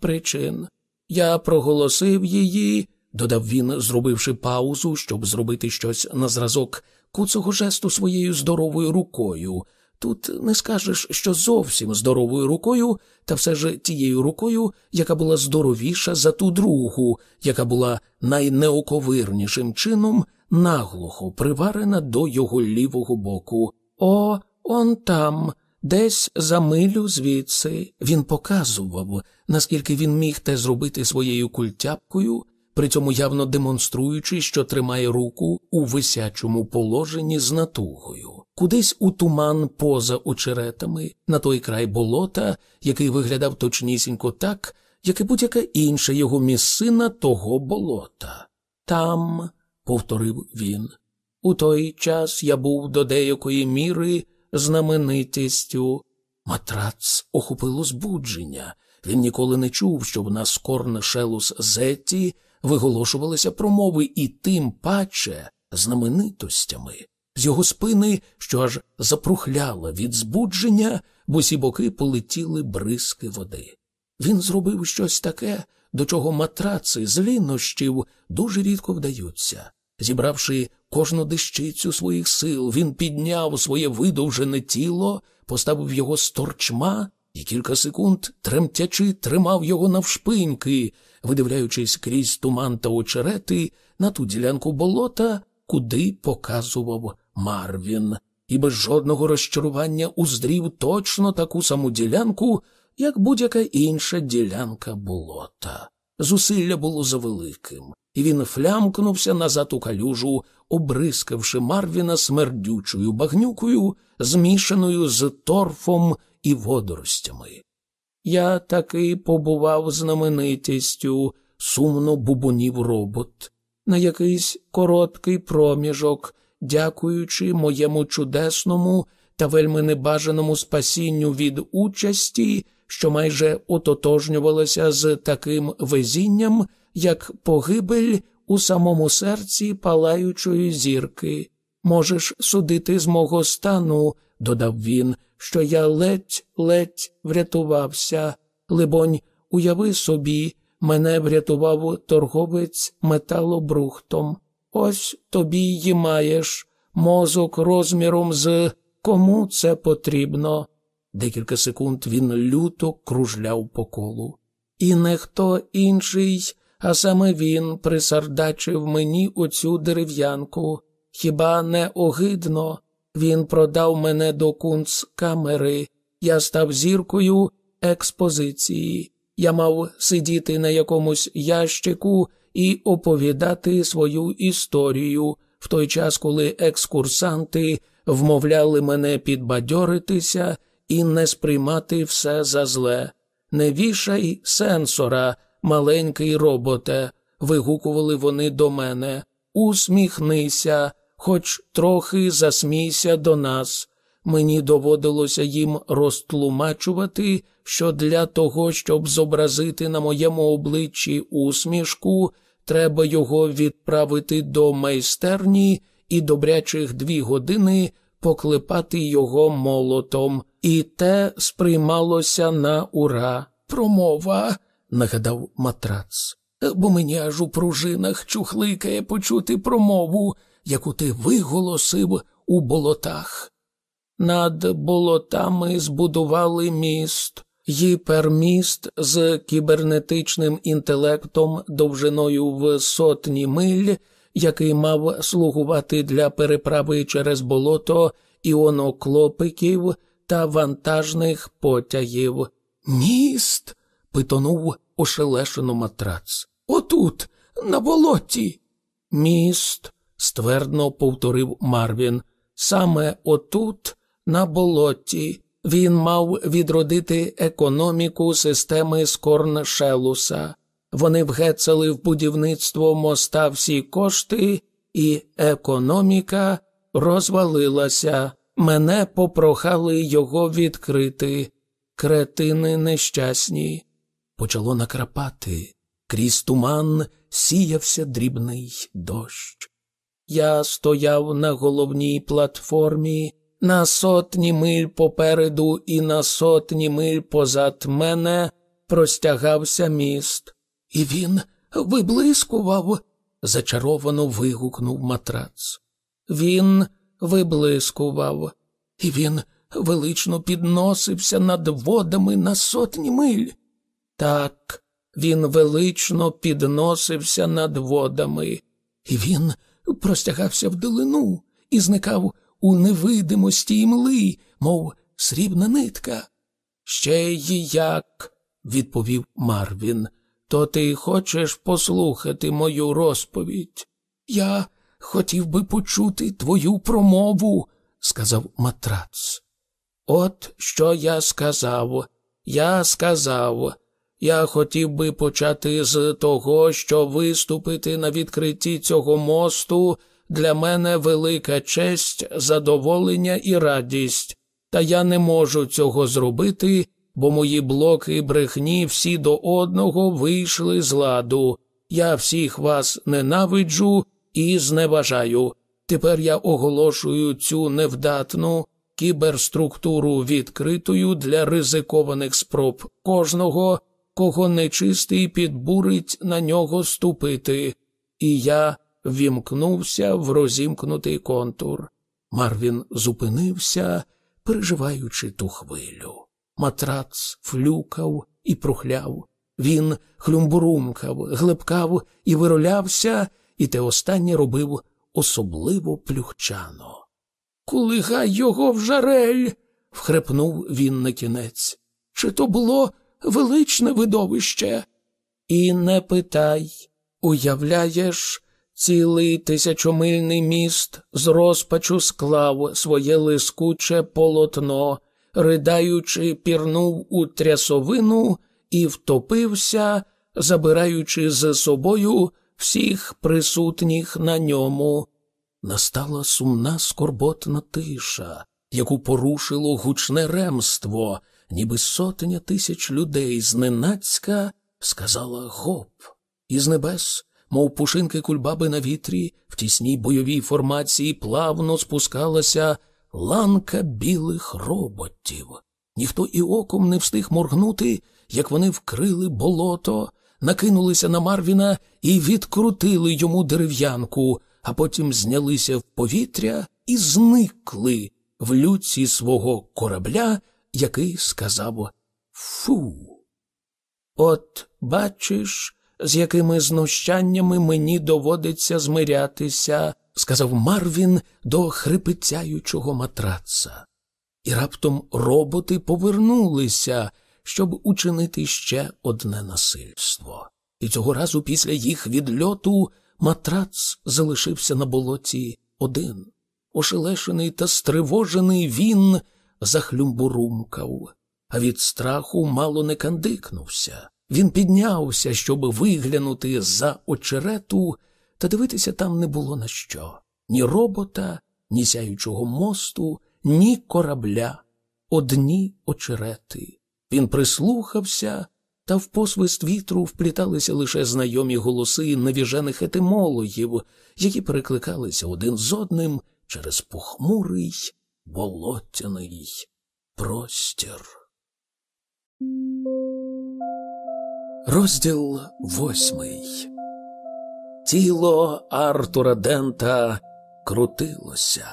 причин. Я проголосив її, додав він, зробивши паузу, щоб зробити щось на зразок куцого жесту своєю здоровою рукою. Тут не скажеш, що зовсім здоровою рукою, та все ж тією рукою, яка була здоровіша за ту другу, яка була найнеоковирнішим чином наглухо приварена до його лівого боку. О, он там, десь за милю звідси, він показував, наскільки він міг те зробити своєю культяпкою, при цьому явно демонструючи, що тримає руку у висячому положенні з натугою, кудись у туман поза очеретами, на той край болота, який виглядав точнісінько так, як і будь-яка інша його місцина того болота. Там, повторив він, у той час я був до деякої міри знаменитістю. Матрац охопило збудження. Він ніколи не чув, щоб на скорн шелус Зетті виголошувалися промови і тим паче знаменитостями. З його спини, що аж запрухляла від збудження, в усі боки полетіли бризки води. Він зробив щось таке, до чого матраци з лінощів дуже рідко вдаються. Зібравши кожну дещицю своїх сил, він підняв своє видовжене тіло, поставив його з торчма і кілька секунд, тремтячи, тримав його навшпиньки, видивляючись крізь туман та очерети на ту ділянку болота, куди показував Марвін, і без жодного розчарування уздрів точно таку саму ділянку, як будь-яка інша ділянка болота. Зусилля було завеликим, і він флямкнувся назад у калюжу, обрискавши Марвіна смердючою багнюкою, змішаною з торфом і водоростями. Я таки побував знаменитістю, сумно бубонів робот, на якийсь короткий проміжок, дякуючи моєму чудесному та вельми небажаному спасінню від участі, що майже ототожнювалася з таким везінням, як погибель у самому серці палаючої зірки. Можеш судити з мого стану, додав він, що я ледь ледь врятувався. Либонь, уяви собі, мене врятував торговець металобрухтом. Ось тобі й маєш мозок розміром з кому це потрібно. Декілька секунд він люто кружляв по колу. І не хто інший, а саме він присардачив мені оцю дерев'янку. Хіба не огидно? Він продав мене до кунцкамери. Я став зіркою експозиції. Я мав сидіти на якомусь ящику і оповідати свою історію в той час, коли екскурсанти вмовляли мене підбадьоритися і не сприймати все за зле. Не вішай сенсора, маленький роботе, вигукували вони до мене. Усміхнися, хоч трохи засмійся до нас. Мені доводилося їм розтлумачувати, що для того, щоб зобразити на моєму обличчі усмішку, треба його відправити до майстерні і добрячих дві години поклепати його молотом, і те сприймалося на ура. Промова, нагадав матрац, бо мені аж у пружинах чухликає почути промову, яку ти виголосив у болотах. Над болотами збудували міст, гіперміст з кібернетичним інтелектом довжиною в сотні миль, який мав слугувати для переправи через болото іоноклопиків та вантажних потягів. Міст. питонув ошелешено матрац. Отут, на болоті. Міст, ствердно повторив Марвін. Саме отут, на болоті, він мав відродити економіку системи Скорншелуса. Вони вгецали в будівництво моста всі кошти, і економіка розвалилася. Мене попрохали його відкрити. Кретини нещасні. Почало накрапати. Крізь туман сіявся дрібний дощ. Я стояв на головній платформі, на сотні миль попереду і на сотні миль позад мене простягався міст, і він виблискував, зачаровано вигукнув матрац. Він виблискував, і він велично підносився над водами на сотні миль. Так, він велично підносився над водами, і він простягався в долину і зникав у невидимості і мли, мов срібна нитка. Ще й як, відповів Марвін, то ти хочеш послухати мою розповідь? Я хотів би почути твою промову, сказав матрац. От що я сказав. Я сказав, я хотів би почати з того, що виступити на відкритті цього мосту для мене велика честь, задоволення і радість, та я не можу цього зробити, бо мої блоки брехні всі до одного вийшли з ладу. Я всіх вас ненавиджу і зневажаю. Тепер я оголошую цю невдатну кіберструктуру відкритою для ризикованих спроб кожного, кого нечистий підбурить на нього ступити, і я вімкнувся в розімкнутий контур. Марвін зупинився, переживаючи ту хвилю. Матрац флюкав і прухляв. Він хлюмбурумкав, глибкав і виролявся, і те останнє робив особливо плюхчано. Кулигай його в жарель. вхрепнув він на кінець. Чи то було величне видовище? І не питай, уявляєш, цілий тисячомильний міст з розпачу склав своє лискуче полотно, ридаючи, пірнув у трясовину і втопився, забираючи з собою всіх присутніх на ньому. Настала сумна скорботна тиша, яку порушило гучне ремство, ніби сотня тисяч людей зненацька сказала гоп, із небес, мов пушинки кульбаби на вітрі, в тісній бойовій формації плавно спускалася ланка білих роботів. Ніхто і оком не встиг моргнути, як вони вкрили болото, накинулися на Марвіна і відкрутили йому дерев'янку а потім знялися в повітря і зникли в люці свого корабля, який сказав Фу. От бачиш, з якими знущаннями мені доводиться змирятися, сказав Марвін до хрипицяючого матраца. І раптом роботи повернулися, щоб учинити ще одне насильство. І цього разу після їх відльоту Матрац залишився на болоті один. Ошелешений та стривожений він захлюмбурумкав, а від страху мало не кандикнувся. Він піднявся, щоб виглянути за очерету, та дивитися там не було на що ні робота, ні сяючого мосту, ні корабля, одні очерети. Він прислухався та в посвист вітру впліталися лише знайомі голоси навіжених етимологів, які перекликалися один з одним через похмурий болотяний простір. Розділ восьмий. Тіло Артура Дента крутилося.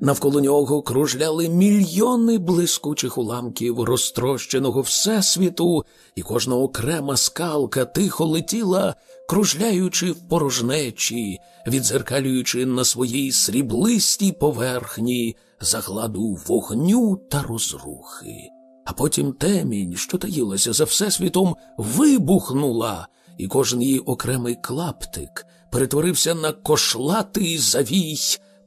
Навколо нього кружляли мільйони блискучих уламків розтрощеного всесвіту, і кожна окрема скалка тихо летіла, кружляючи в порожнечі, відзеркалюючи на своїй сріблистій поверхні загладу вогню та розрухи. А потім темінь, що таїлася за всесвітом, вибухнула, і кожен її окремий клаптик перетворився на кошлатий завій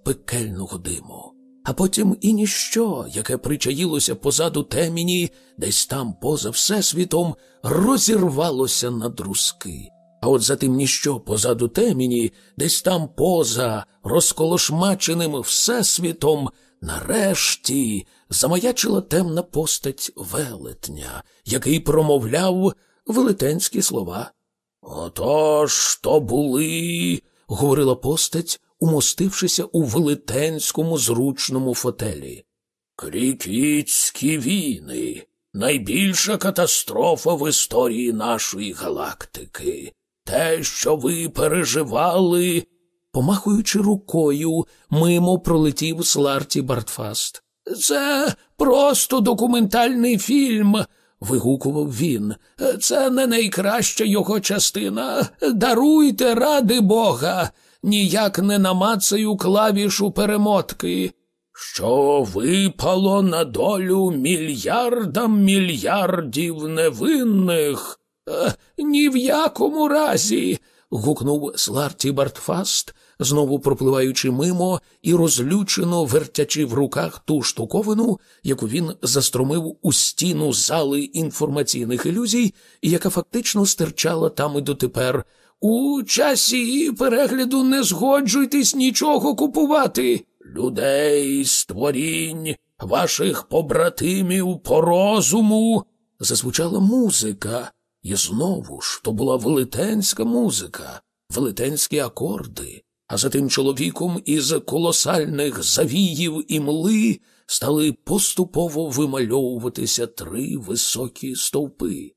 пекельного диму, а потім і ніщо, яке причаїлося позаду теміні, десь там, поза всесвітом, розірвалося на друзки. А от за тим ніщо позаду теміні, десь там поза розколошмаченим всесвітом, нарешті замаячила темна постать велетня, який промовляв велетенські слова. Отож то були, говорила постать, умостившися у велетенському зручному фотелі. Крікітські війни. найбільша катастрофа в історії нашої галактики. Те, що ви переживали. Помахуючи рукою, мимо пролетів Сларті Бартфаст. Це просто документальний фільм, вигукував він. Це не найкраща його частина. Даруйте, ради Бога, ніяк не намацаю клавішу перемотки. Що випало на долю мільярдам мільярдів невинних? Е, ні в якому разі. гукнув Сларті Бартфаст, знову пропливаючи мимо і розлючено вертячи в руках ту штуковину, яку він застромив у стіну зали інформаційних ілюзій, і яка фактично стирчала там і дотепер. У часі перегляду не згоджуйтесь нічого купувати. Людей, створінь, ваших побратимів по розуму. Зазвучала музика, і знову ж то була велетенська музика, велетенські акорди, а за тим чоловіком із колосальних завіїв і мли стали поступово вимальовуватися три високі стовпи,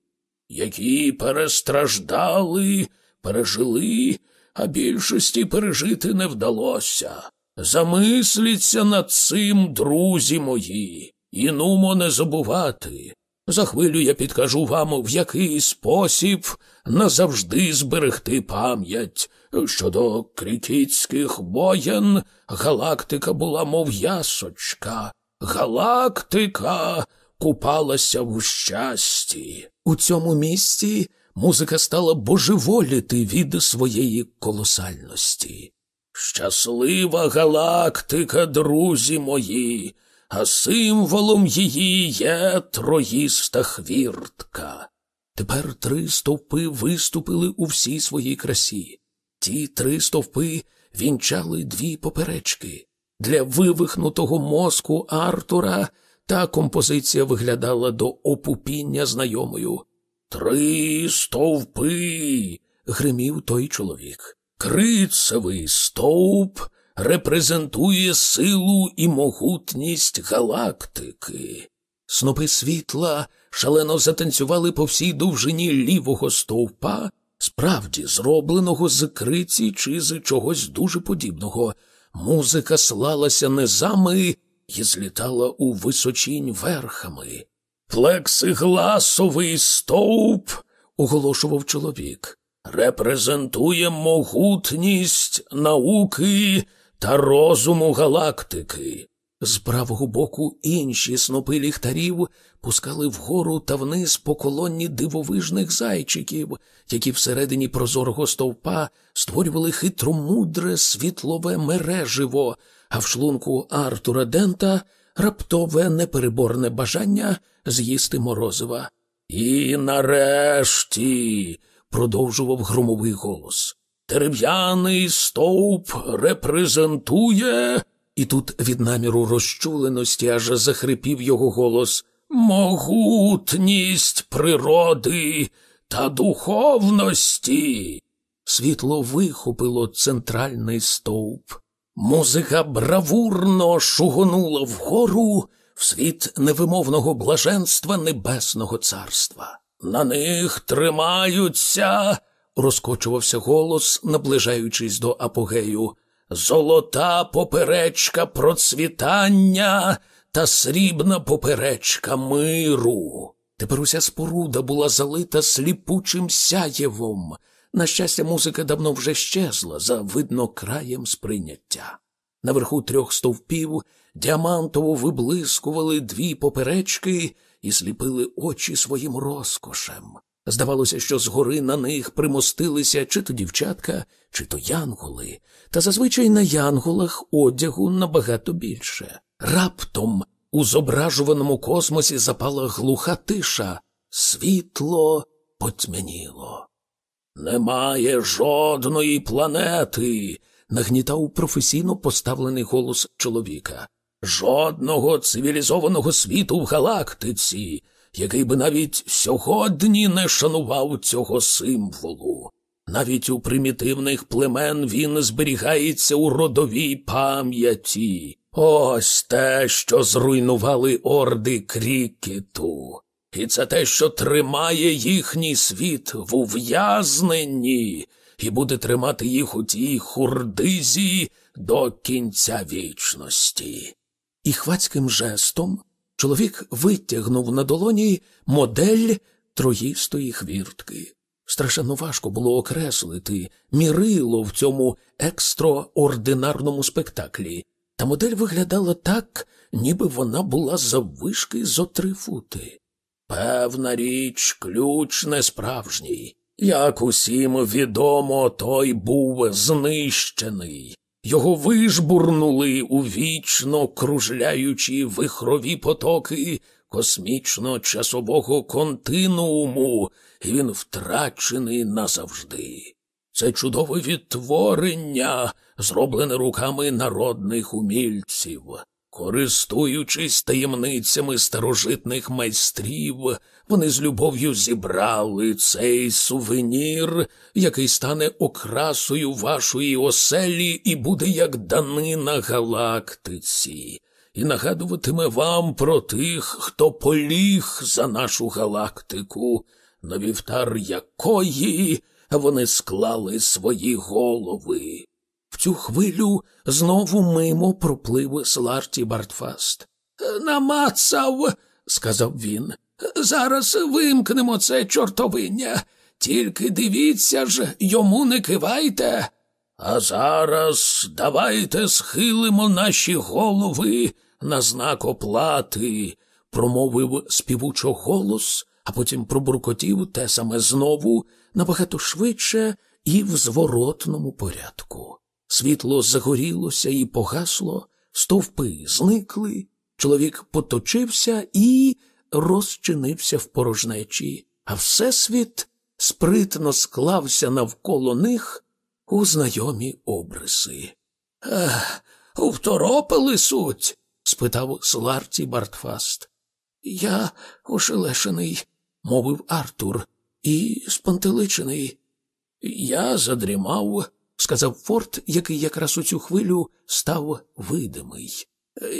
які перестраждали, пережили, а більшості пережити не вдалося. Замисліться над цим, друзі мої, і нумо не забувати. За хвилю я підкажу вам, в який спосіб назавжди зберегти пам'ять. Щодо крікітських воєн, галактика була, мов ясочка. Галактика купалася в щасті. У цьому місці музика стала божеволіти від своєї колосальності. Щаслива галактика, друзі мої, а символом її є троїста хвіртка. Тепер три стовпи виступили у всій своїй красі. Ті три стовпи вінчали дві поперечки. Для вивихнутого мозку Артура та композиція виглядала до опупіння знайомою. Три стовпи. гримів той чоловік. Крицевий стовп репрезентує силу і могутність галактики. Снопи світла шалено затанцювали по всій довжині лівого стовпа, справді зробленого з криці чи з чогось дуже подібного. Музика слалася низами і злітала у височінь верхами. Плексигласовий стовп, оголошував чоловік репрезентує могутність науки та розуму галактики. З правого боку інші снопи ліхтарів пускали вгору та вниз по колонні дивовижних зайчиків, які всередині прозорого стовпа створювали хитромудре світлове мереживо, а в шлунку Артура Дента раптове непереборне бажання з'їсти морозива. І нарешті продовжував громовий голос. Дерев'яний стовп репрезентує. І тут від наміру розчуленості аж захрипів його голос Могутність природи та духовності. Світло вихопило центральний стовп. Музика бравурно шугонула вгору в світ невимовного блаженства Небесного Царства. На них тримаються, розкочувався голос, наближаючись до апогею. Золота поперечка процвітання та срібна поперечка миру. Тепер уся споруда була залита сліпучим сяєвом. На щастя, музика давно вже щезла за видно краєм сприйняття. Наверху трьох стовпів діамантово виблискували дві поперечки і сліпили очі своїм розкошем. Здавалося, що згори на них примостилися чи то дівчатка, чи то янголи, та зазвичай на янголах одягу набагато більше. Раптом у зображуваному космосі запала глуха тиша, світло потьмяніло. Немає жодної планети, нагнітав професійно поставлений голос чоловіка. Жодного цивілізованого світу в галактиці, який би навіть сьогодні не шанував цього символу. Навіть у примітивних племен він зберігається у родовій пам'яті. Ось те, що зруйнували орди крікету. і це те, що тримає їхній світ в ув'язненні і буде тримати їх у тій хурдизі до кінця вічності. І хвацьким жестом чоловік витягнув на долоні модель троїстої хвіртки. Страшенно важко було окреслити мірило в цьому екстраординарному спектаклі, та модель виглядала так, ніби вона була заввишки зо три фути. Певна річ, ключ не справжній. Як усім відомо, той був знищений. Його вижбурнули у вічно кружляючі вихрові потоки космічно-часового континууму, і він втрачений назавжди. Це чудове відтворення, зроблене руками народних умільців. Користуючись таємницями старожитних майстрів, вони з любов'ю зібрали цей сувенір, який стане окрасою вашої оселі і буде як данина галактиці, і нагадуватиме вам про тих, хто поліг за нашу галактику, на вівтар якої вони склали свої голови. В цю хвилю знову мимо проплив Сларті Бартфаст. Намацав, сказав він. Зараз вимкнемо це чортовиння. Тільки дивіться ж, йому не кивайте. А зараз давайте схилимо наші голови на знак оплати, промовив співучо голос, а потім пробуркотів те саме знову набагато швидше і в зворотному порядку. Світло загорілося і погасло, стовпи зникли, чоловік поточився і розчинився в порожнечі, а всесвіт спритно склався навколо них у знайомі обриси. Ех, второпили суть? спитав Сларті Бартфаст. Я ошелешений, мовив Артур, і спантеличений. Я задрімав, сказав Форт, який якраз у цю хвилю став видимий.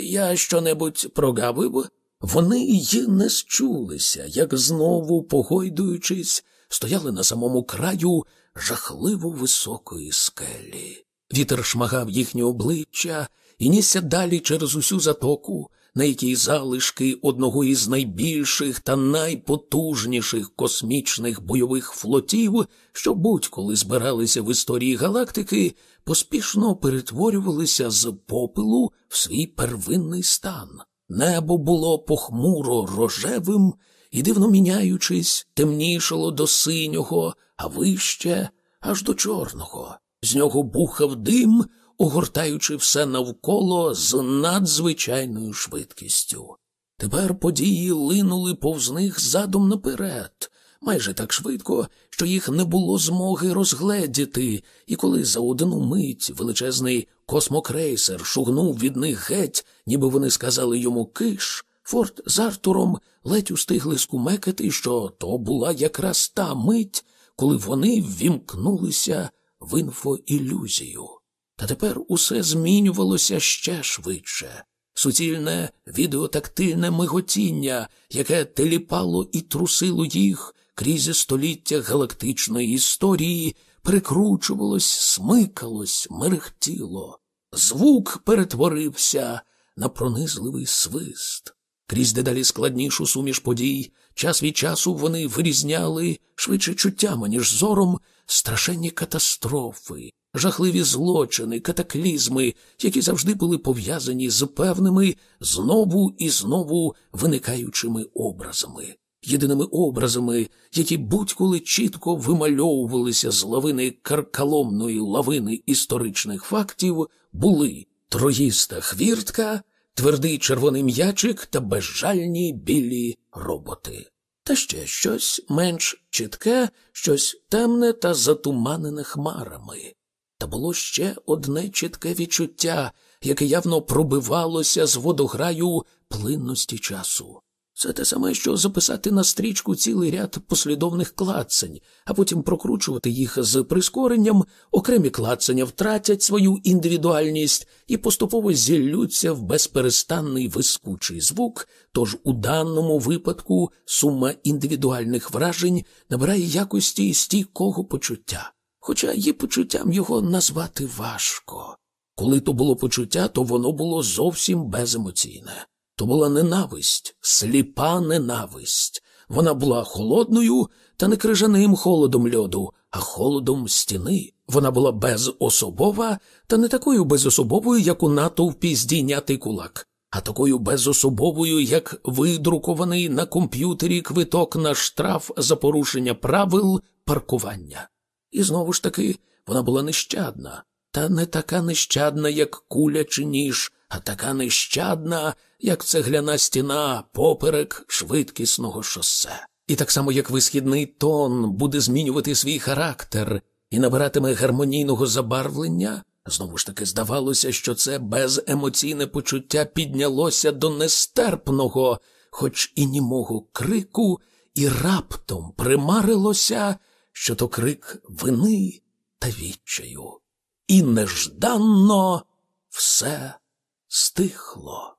Я щонебудь прогавив? Вони й не счулися, як знову, погойдуючись, стояли на самому краю жахливо високої скелі. Вітер шмагав їхнє обличчя і нісся далі через усю затоку, на якій залишки одного із найбільших та найпотужніших космічних бойових флотів, що будь-коли збиралися в історії галактики, поспішно перетворювалися з попелу в свій первинний стан. Небо було похмуро рожевим і, дивно міняючись, темнішало до синього, а вище аж до чорного. З нього бухав дим, огортаючи все навколо з надзвичайною швидкістю. Тепер події линули повз них задом наперед, майже так швидко, що їх не було змоги розгледіти, і коли за одну мить величезний космокрейсер шугнув від них геть, ніби вони сказали йому киш, Форт з Артуром ледь устигли скумекати, що то була якраз та мить, коли вони ввімкнулися в інфоілюзію. Та тепер усе змінювалося ще швидше. Суцільне відеотактильне миготіння, яке теліпало і трусило їх крізь століття галактичної історії, прикручувалось, смикалось, мерехтіло. Звук перетворився на пронизливий свист. Крізь дедалі складнішу суміш подій, час від часу вони вирізняли швидше чуттями, ніж зором, страшенні катастрофи, жахливі злочини, катаклізми, які завжди були пов'язані з певними знову і знову виникаючими образами. Єдиними образами, які будь-коли чітко вимальовувалися з лавини каркаломної лавини історичних фактів, були троїста хвіртка, твердий червоний м'ячик та безжальні білі роботи. Та ще щось менш чітке, щось темне та затуманене хмарами. Та було ще одне чітке відчуття, яке явно пробивалося з водограю плинності часу. Це те саме, що записати на стрічку цілий ряд послідовних клацань, а потім прокручувати їх з прискоренням, окремі клацання втратять свою індивідуальність і поступово зіллються в безперестанний вискучий звук, тож у даному випадку сума індивідуальних вражень набирає якості стійкого почуття, хоча є почуттям його назвати важко. Коли то було почуття, то воно було зовсім беземоційне. То була ненависть, сліпа ненависть. Вона була холодною та не крижаним холодом льоду, а холодом стіни. Вона була безособова та не такою безособовою, як у натовпі здійнятий кулак, а такою безособовою, як видрукований на комп'ютері квиток на штраф за порушення правил паркування. І знову ж таки вона була нещадна, та не така нещадна, як куля чи ніж, а така нещадна, як цегляна стіна поперек швидкісного шосе. І так само, як висхідний тон буде змінювати свій характер і набиратиме гармонійного забарвлення, знову ж таки здавалося, що це беземоційне почуття піднялося до нестерпного, хоч і німого крику, і раптом примарилося, що то крик вини та відчаю. І нежданно все стихло.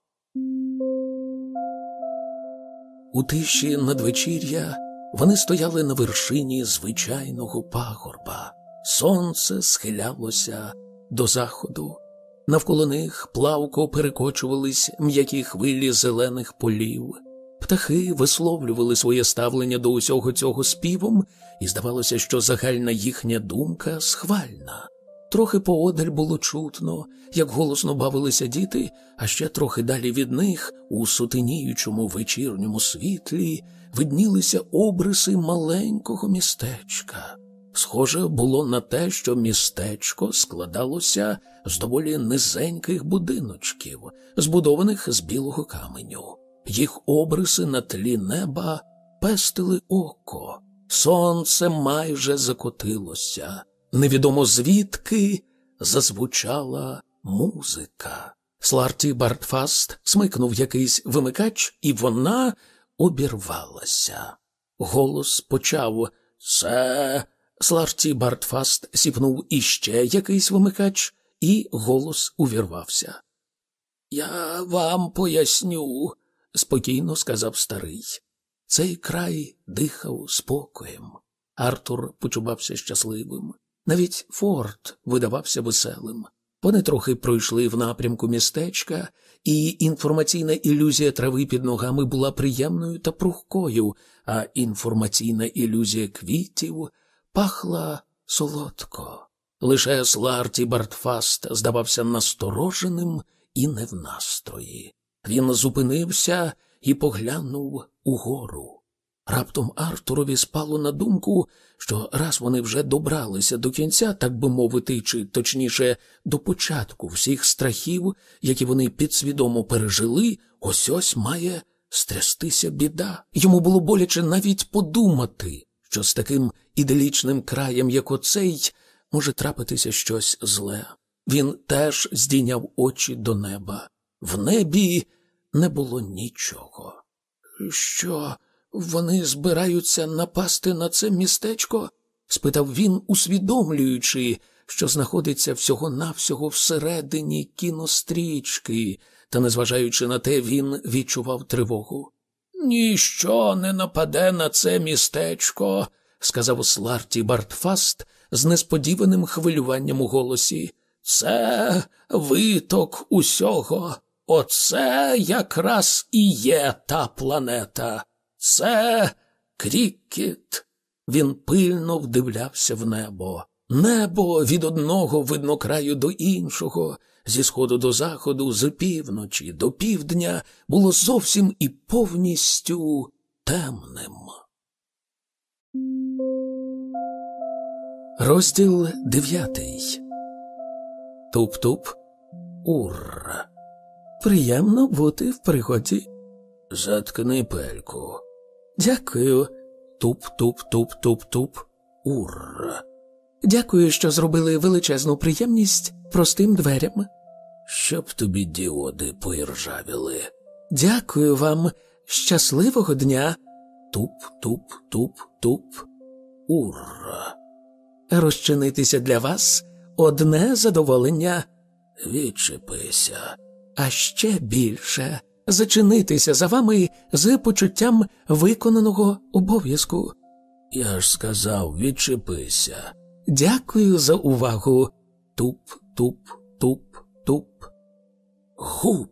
У тиші надвечір'я вони стояли на вершині звичайного пагорба. Сонце схилялося до заходу. Навколо них плавко перекочувались м'які хвилі зелених полів. Птахи висловлювали своє ставлення до усього цього співом, і здавалося, що загальна їхня думка схвальна. Трохи поодаль було чутно, як голосно бавилися діти, а ще трохи далі від них, у сутеніючому вечірньому світлі, виднілися обриси маленького містечка. Схоже було на те, що містечко складалося з доволі низеньких будиночків, збудованих з білого каменю. Їх обриси на тлі неба пестили око, сонце майже закотилося. Невідомо звідки зазвучала музика. Сларті Бартфаст смикнув якийсь вимикач, і вона обірвалася. Голос почав Це. Сларті Бартфаст сіпнув іще якийсь вимикач, і голос увірвався. Я вам поясню, спокійно сказав старий. Цей край дихав спокоєм. Артур почувався щасливим. Навіть форт видавався веселим. Вони трохи пройшли в напрямку містечка, і інформаційна ілюзія трави під ногами була приємною та прухкою, а інформаційна ілюзія квітів пахла солодко. Лише Сларті Бартфаст здавався настороженим і не в настрої. Він зупинився і поглянув угору. Раптом Артурові спало на думку, що раз вони вже добралися до кінця, так би мовити, чи точніше до початку всіх страхів, які вони підсвідомо пережили, ось ось має стрястися біда. Йому було боляче навіть подумати, що з таким іделічним краєм, як оцей, може трапитися щось зле. Він теж здійняв очі до неба. В небі не було нічого. Що? Вони збираються напасти на це містечко? спитав він, усвідомлюючи, що знаходиться всього-навсього всередині кінострічки, та, незважаючи на те, він відчував тривогу. Ніщо не нападе на це містечко, сказав Сларті Бартфаст з несподіваним хвилюванням у голосі. Це виток усього. Оце якраз і є та планета. Це крікіт. Він пильно вдивлявся в небо. Небо від одного виднокраю до іншого, зі сходу до заходу, з півночі до півдня, було зовсім і повністю темним. Розділ дев'ятий. Туп-туп. Ур. Приємно бути в пригоді. Заткни пельку. Дякую. Туп-туп-туп-туп-туп. Ур. Дякую, що зробили величезну приємність простим дверям. Щоб тобі діоди поіржавіли. Дякую вам. щасливого дня. Туп, туп, туп, туп. Ура. Розчинитися для вас одне задоволення. Відчепися. А ще більше зачинитися за вами з почуттям виконаного обов'язку. Я ж сказав, відчепися. Дякую за увагу. Туп, туп, туп, туп. Гуп.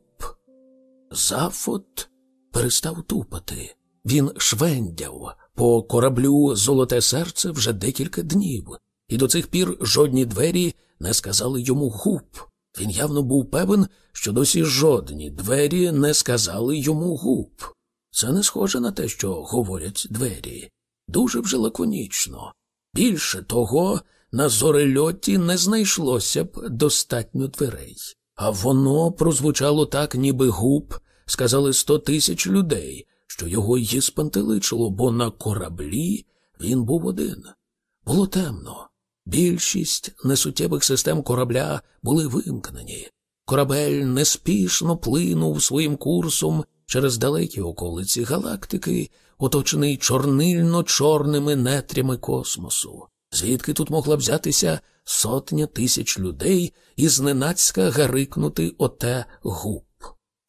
Зафот перестав тупати. Він швендяв по кораблю Золоте серце вже декілька днів, і до цих пір жодні двері не сказали йому гуп. Він явно був певен, що досі жодні двері не сказали йому гуп. Це не схоже на те, що говорять двері. Дуже вже лаконічно. Більше того, на зорельоті не знайшлося б достатньо дверей. А воно прозвучало так, ніби губ, сказали сто тисяч людей, що його її спантеличило, бо на кораблі він був один. Було темно. Більшість несуттєвих систем корабля були вимкнені. Корабель неспішно плинув своїм курсом через далекі околиці галактики, оточений чорнильно-чорними нетрями космосу. Звідки тут могла взятися сотня тисяч людей і зненацька гарикнути оте губ?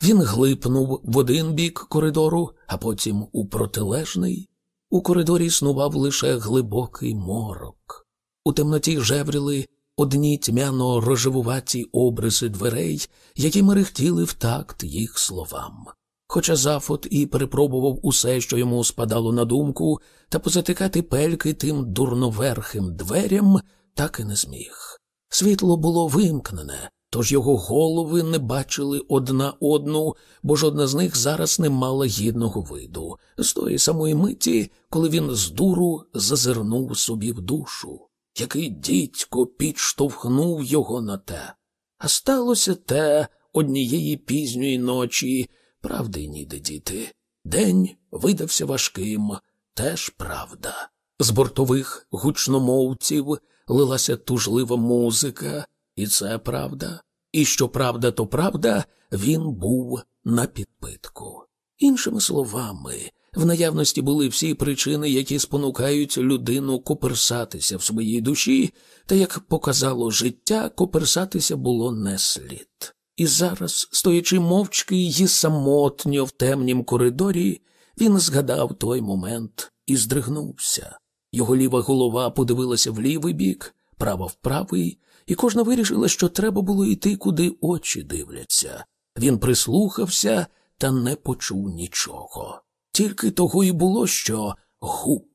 Він глипнув в один бік коридору, а потім у протилежний. У коридорі існував лише глибокий морок. У темноті жевріли одні тьмяно рожевуваті обриси дверей, які мерехтіли в такт їх словам. Хоча Зафот і перепробував усе, що йому спадало на думку, та позатикати пельки тим дурноверхим дверям, так і не зміг. Світло було вимкнене, тож його голови не бачили одна одну, бо жодна з них зараз не мала гідного виду, з тої самої миті, коли він з дуру зазирнув собі в душу. Який дідько підштовхнув його на те. А сталося те однієї пізньої ночі, правди ніде діти. День видався важким, теж правда. З бортових гучномовців лилася тужлива музика, і це правда. І що правда, то правда, він був на підпитку. Іншими словами, в наявності були всі причини, які спонукають людину коперсатися в своїй душі, та як показало життя, коперсатися було не слід. І зараз, стоячи мовчки й самотньо в темнім коридорі, він згадав той момент і здригнувся. Його ліва голова подивилася в лівий бік, права в правий, і кожна вирішила, що треба було йти, куди очі дивляться. Він прислухався та не почув нічого. Тільки того й було, що губ,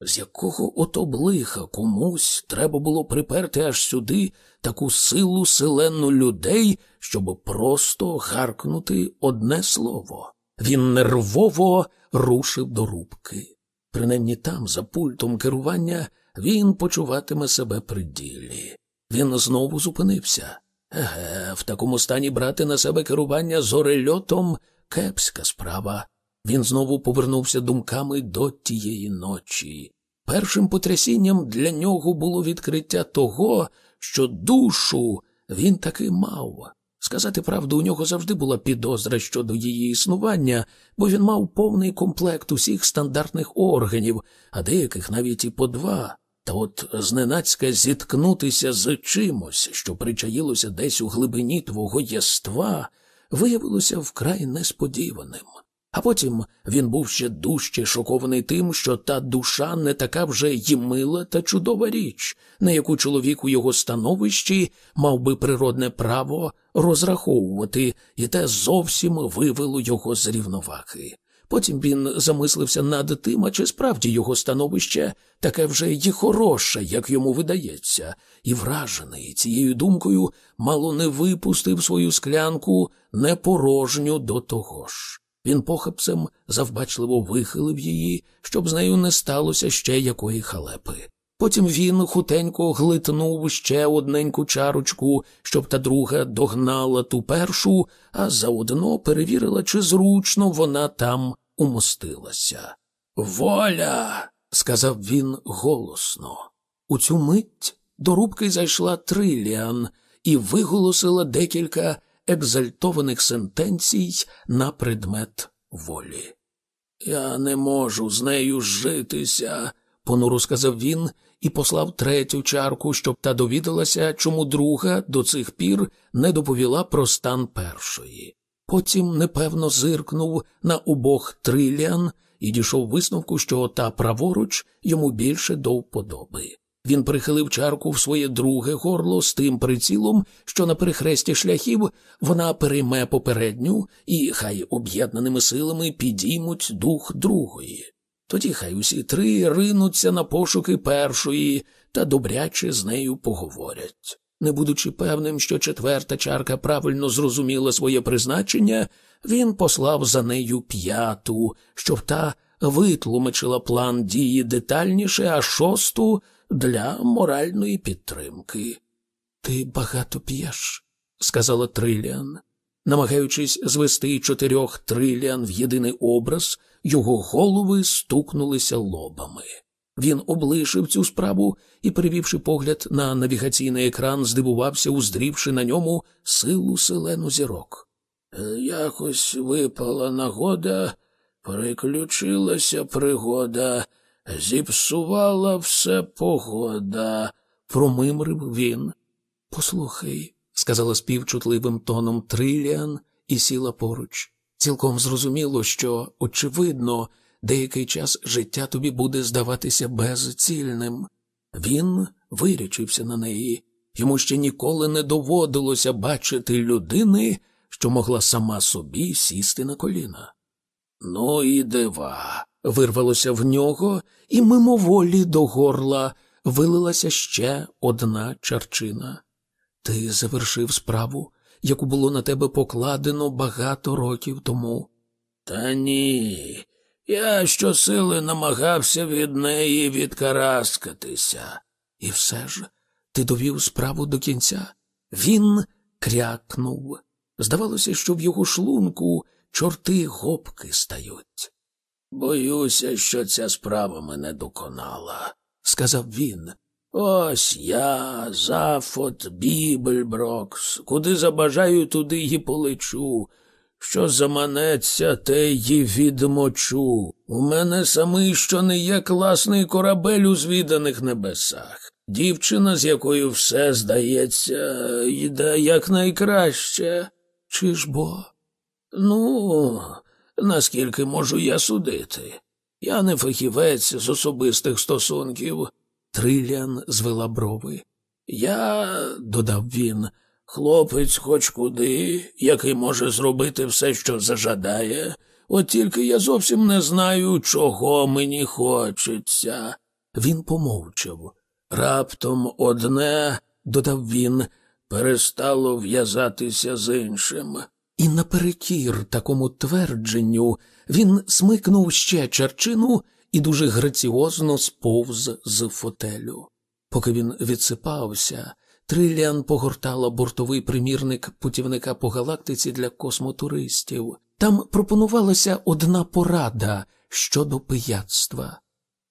з якого ото блиха комусь треба було приперти аж сюди таку силу селену людей, щоб просто гаркнути одне слово. Він нервово рушив до рубки. Принаймні там, за пультом керування, він почуватиме себе при ділі. Він знову зупинився. Еге, в такому стані брати на себе керування зорельотом кепська справа. Він знову повернувся думками до тієї ночі. Першим потрясінням для нього було відкриття того, що душу він таки мав. Сказати правду, у нього завжди була підозра щодо її існування, бо він мав повний комплект усіх стандартних органів, а деяких навіть і по два. Та от зненацька зіткнутися з чимось, що причаїлося десь у глибині твого єства, виявилося вкрай несподіваним. А потім він був ще дужче шокований тим, що та душа не така вже й мила та чудова річ, на яку чоловік у його становищі мав би природне право розраховувати, і те зовсім вивело його з рівноваги. Потім він замислився над тим, а чи справді його становище таке вже й хороше, як йому видається, і вражений цією думкою мало не випустив свою склянку непорожню до того ж. Він похапцем завбачливо вихилив її, щоб з нею не сталося ще якої халепи. Потім він хутенько глитнув ще одненьку чарочку, щоб та друга догнала ту першу, а заодно перевірила, чи зручно вона там умостилася. Воля. сказав він голосно. У цю мить до рубки зайшла Триліан і виголосила декілька екзальтованих сентенцій на предмет волі. Я не можу з нею житися, понуро сказав він і послав третю чарку, щоб та довідалася, чому друга до цих пір не доповіла про стан першої. Потім непевно зиркнув на обох триліан і дійшов висновку, що та праворуч йому більше до вподоби. Він прихилив чарку в своє друге горло з тим прицілом, що на перехресті шляхів вона перейме попередню, і хай об'єднаними силами підіймуть дух другої. Тоді хай усі три ринуться на пошуки першої та добряче з нею поговорять. Не будучи певним, що четверта чарка правильно зрозуміла своє призначення, він послав за нею п'яту, щоб та витлумачила план дії детальніше, а шосту для моральної підтримки. Ти багато п'єш, сказала Триліан. Намагаючись звести чотирьох триліан в єдиний образ, його голови стукнулися лобами. Він облишив цю справу і, перевівши погляд на навігаційний екран, здивувався, уздрівши на ньому силу селену зірок. «Е, якось випала нагода, приключилася пригода, зіпсувала все погода, промимрив він. Послухай, сказала співчутливим тоном Триліан і сіла поруч. Цілком зрозуміло, що, очевидно, деякий час життя тобі буде здаватися безцільним. Він вирячився на неї. Йому ще ніколи не доводилося бачити людини, що могла сама собі сісти на коліна. Ну і дива. Вирвалося в нього, і мимоволі до горла вилилася ще одна чарчина. Ти завершив справу, яку було на тебе покладено багато років тому. Та ні, я щосили намагався від неї відкараскатися. І все ж ти довів справу до кінця. Він крякнув. Здавалося, що в його шлунку чорти гопки стають. Боюся, що ця справа мене доконала, сказав він. Ось я, Зафот, Бібельброкс, куди забажаю, туди й полечу. Що заманеться, те й відмочу. У мене самий що не є класний корабель у звіданих небесах. Дівчина, з якою все здається, йде якнайкраще. Чи ж бо? Ну, наскільки можу я судити? Я не фахівець з особистих стосунків. Триліан звела брови. Я, додав він, хлопець хоч куди, який може зробити все, що зажадає, от тільки я зовсім не знаю, чого мені хочеться. Він помовчав. Раптом одне, додав він, перестало в'язатися з іншим. І наперекір такому твердженню він смикнув ще черчину і дуже граціозно сповз з фотелю. Поки він відсипався, Триліан погортала бортовий примірник путівника по галактиці для космотуристів. Там пропонувалася одна порада щодо пияцтва.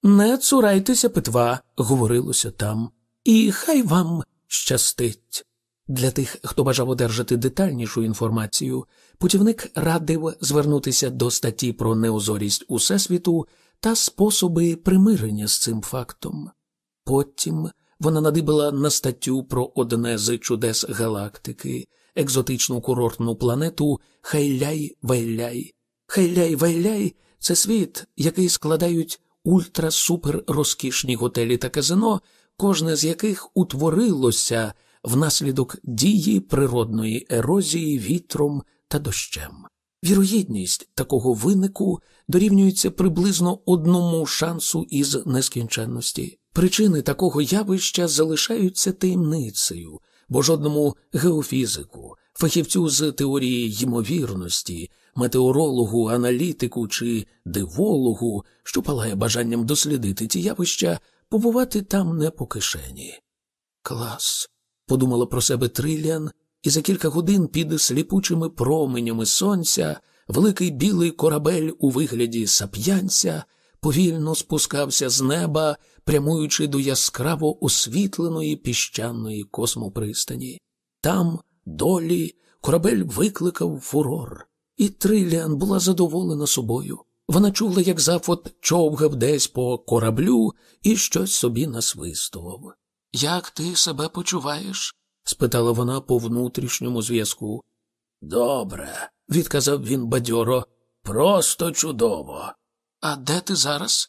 Не цурайтеся питва, говорилося там, і хай вам щастить. Для тих, хто бажав одержати детальнішу інформацію, путівник радив звернутися до статті про неозорість Усесвіту та способи примирення з цим фактом. Потім вона надибала на статтю про одне з чудес галактики, екзотичну курортну планету Хайляй-Вайляй. Хайляй-Вайляй це світ, який складають ультра-супер розкішні готелі та казино, кожне з яких утворилося внаслідок дії природної ерозії вітром та дощем. Вірогідність такого винику дорівнюється приблизно одному шансу із нескінченності. Причини такого явища залишаються таємницею, бо жодному геофізику, фахівцю з теорії ймовірності, метеорологу, аналітику чи дивологу, що палає бажанням дослідити ті явища, побувати там не по кишені. Клас, подумала про себе Триліан, і за кілька годин під сліпучими променями сонця великий білий корабель у вигляді сап'янця повільно спускався з неба, прямуючи до яскраво освітленої піщаної космопристані. Там, долі, корабель викликав фурор. і Триліан була задоволена собою. Вона чула, як Зафот човгав десь по кораблю і щось собі насвистував. Як ти себе почуваєш? спитала вона по внутрішньому зв'язку. Добре, відказав він бадьоро. Просто чудово. А де ти зараз?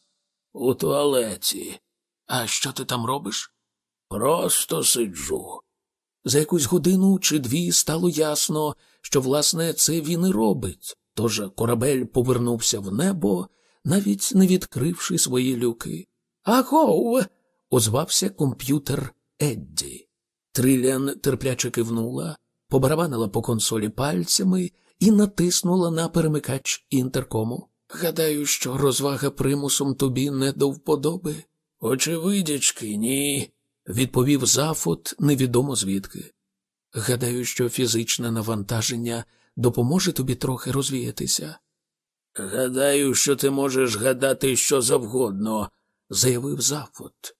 У туалеті. А що ти там робиш? Просто сиджу. За якусь годину чи дві стало ясно, що, власне, це він і робить. Тож корабель повернувся в небо, навіть не відкривши свої люки. Агов. Озвався комп'ютер Едді. Триліан терпляче кивнула, побарабанила по консолі пальцями і натиснула на перемикач інтеркому. Гадаю, що розвага примусом тобі не до вподоби. Очевидячки, ні, відповів Зафот невідомо звідки. Гадаю, що фізичне навантаження допоможе тобі трохи розвіятися. Гадаю, що ти можеш гадати що завгодно, заявив Зафот.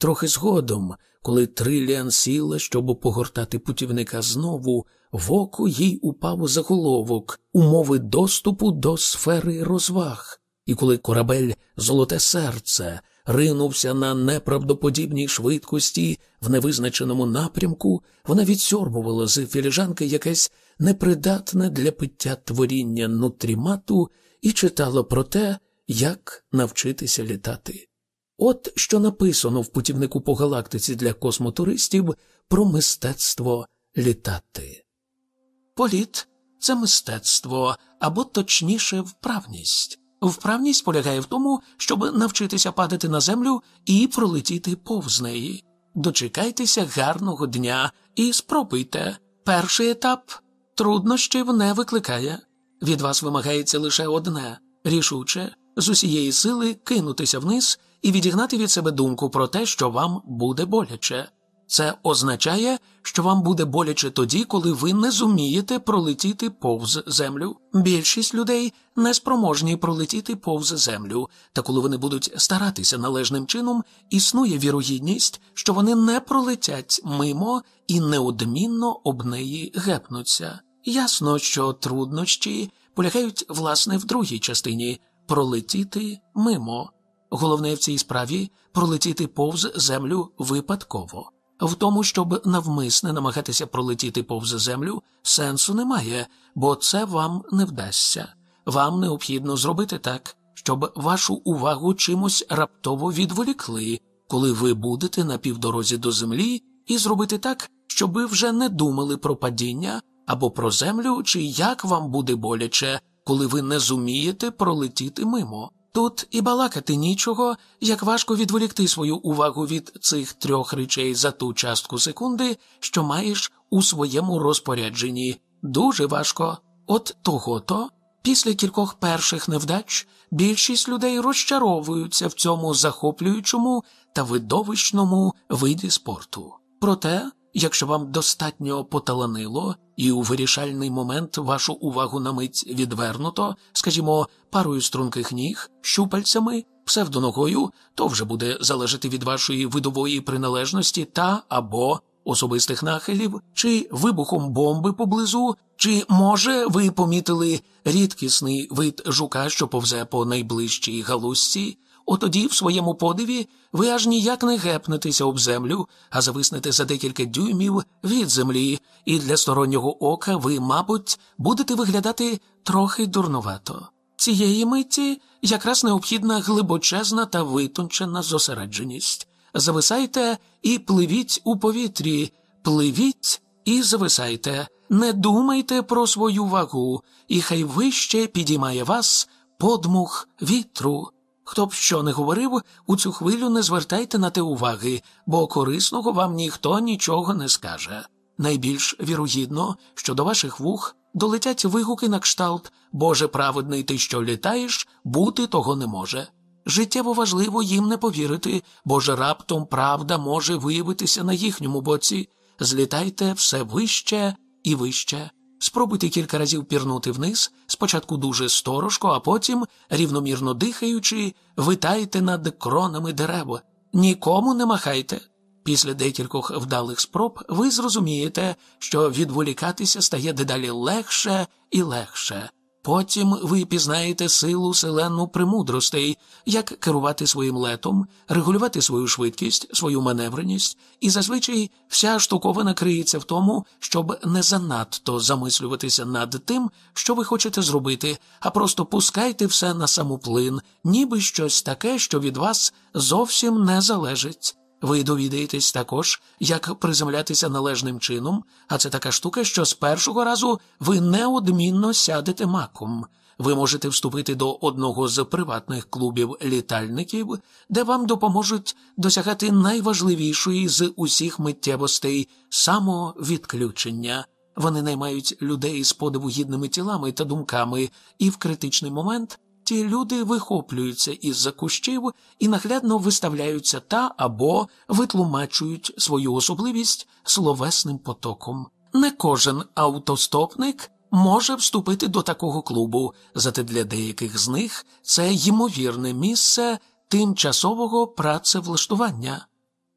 Трохи згодом, коли Триліан сіла, щоб погортати путівника знову, в око їй упав заголовок умови доступу до сфери розваг, і коли корабель Золоте серце ринувся на неправдоподібній швидкості в невизначеному напрямку, вона відсьорбувала з філіжанки якесь непридатне для пиття творіння нутрімату і читала про те, як навчитися літати. От що написано в путівнику по галактиці для космотуристів про мистецтво літати. Політ це мистецтво або точніше вправність. Вправність полягає в тому, щоб навчитися падати на землю і пролетіти повз неї. Дочекайтеся гарного дня і спробуйте. Перший етап труднощів не викликає. Від вас вимагається лише одне рішуче з усієї сили кинутися вниз і відігнати від себе думку про те, що вам буде боляче. Це означає, що вам буде боляче тоді, коли ви не зумієте пролетіти повз землю. Більшість людей не спроможні пролетіти повз землю, та коли вони будуть старатися належним чином, існує вірогідність, що вони не пролетять мимо і неодмінно об неї гепнуться. Ясно, що труднощі полягають власне в другій частині пролетіти мимо. Головне в цій справі пролетіти повз землю випадково. В тому, щоб навмисне намагатися пролетіти повз землю, сенсу немає, бо це вам не вдасться. Вам необхідно зробити так, щоб вашу увагу чимось раптово відволікли, коли ви будете на півдорозі до землі, і зробити так, щоб ви вже не думали про падіння або про землю, чи як вам буде боляче, коли ви не зумієте пролетіти мимо. Тут і балакати нічого, як важко відволікти свою увагу від цих трьох речей за ту частку секунди, що маєш у своєму розпорядженні. Дуже важко. От того то, після кількох перших невдач, більшість людей розчаровуються в цьому захоплюючому та видовищному виді спорту. Проте Якщо вам достатньо поталанило, і у вирішальний момент вашу увагу на мить відвернуто, скажімо, парою струнких ніг, щупальцями, псевдоногою, то вже буде залежати від вашої видової приналежності та або особистих нахилів, чи вибухом бомби поблизу, чи, може, ви помітили рідкісний вид жука, що повзе по найближчій галузці, Отоді, в своєму подиві, ви аж ніяк не гепнетеся об землю, а зависнете за декілька дюймів від землі, і для стороннього ока ви, мабуть, будете виглядати трохи дурнувато. Цієї миті якраз необхідна глибочезна та витончена зосередженість. Зависайте і пливіть у повітрі, пливіть і зависайте, не думайте про свою вагу, і хай вище підіймає вас подмух вітру. Хто б що не говорив, у цю хвилю не звертайте на те уваги, бо корисного вам ніхто нічого не скаже. Найбільш вірогідно, що до ваших вух долетять вигуки на кшталт Боже праведний ти, що літаєш, бути того не може. Життєво важливо їм не повірити, бо ж раптом правда може виявитися на їхньому боці. Злітайте все вище і вище. Спробуйте кілька разів пірнути вниз, спочатку дуже сторожко, а потім, рівномірно дихаючи, витайте над кронами дерева. Нікому не махайте. Після декількох вдалих спроб ви зрозумієте, що відволікатися стає дедалі легше і легше. Потім ви пізнаєте силу селену премудростей, як керувати своїм летом, регулювати свою швидкість, свою маневреність, і зазвичай вся штуковина криється в тому, щоб не занадто замислюватися над тим, що ви хочете зробити, а просто пускайте все на самоплин, ніби щось таке, що від вас зовсім не залежить. Ви довідаєтесь також, як приземлятися належним чином, а це така штука, що з першого разу ви неодмінно сядете маком. Ви можете вступити до одного з приватних клубів літальників, де вам допоможуть досягати найважливішої з усіх миттєвостей самовідключення. Вони наймають людей з подиву гідними тілами та думками, і в критичний момент ті люди вихоплюються із за кущів і наглядно виставляються та або витлумачують свою особливість словесним потоком. Не кожен автостопник може вступити до такого клубу, зате для деяких з них це ймовірне місце тимчасового працевлаштування.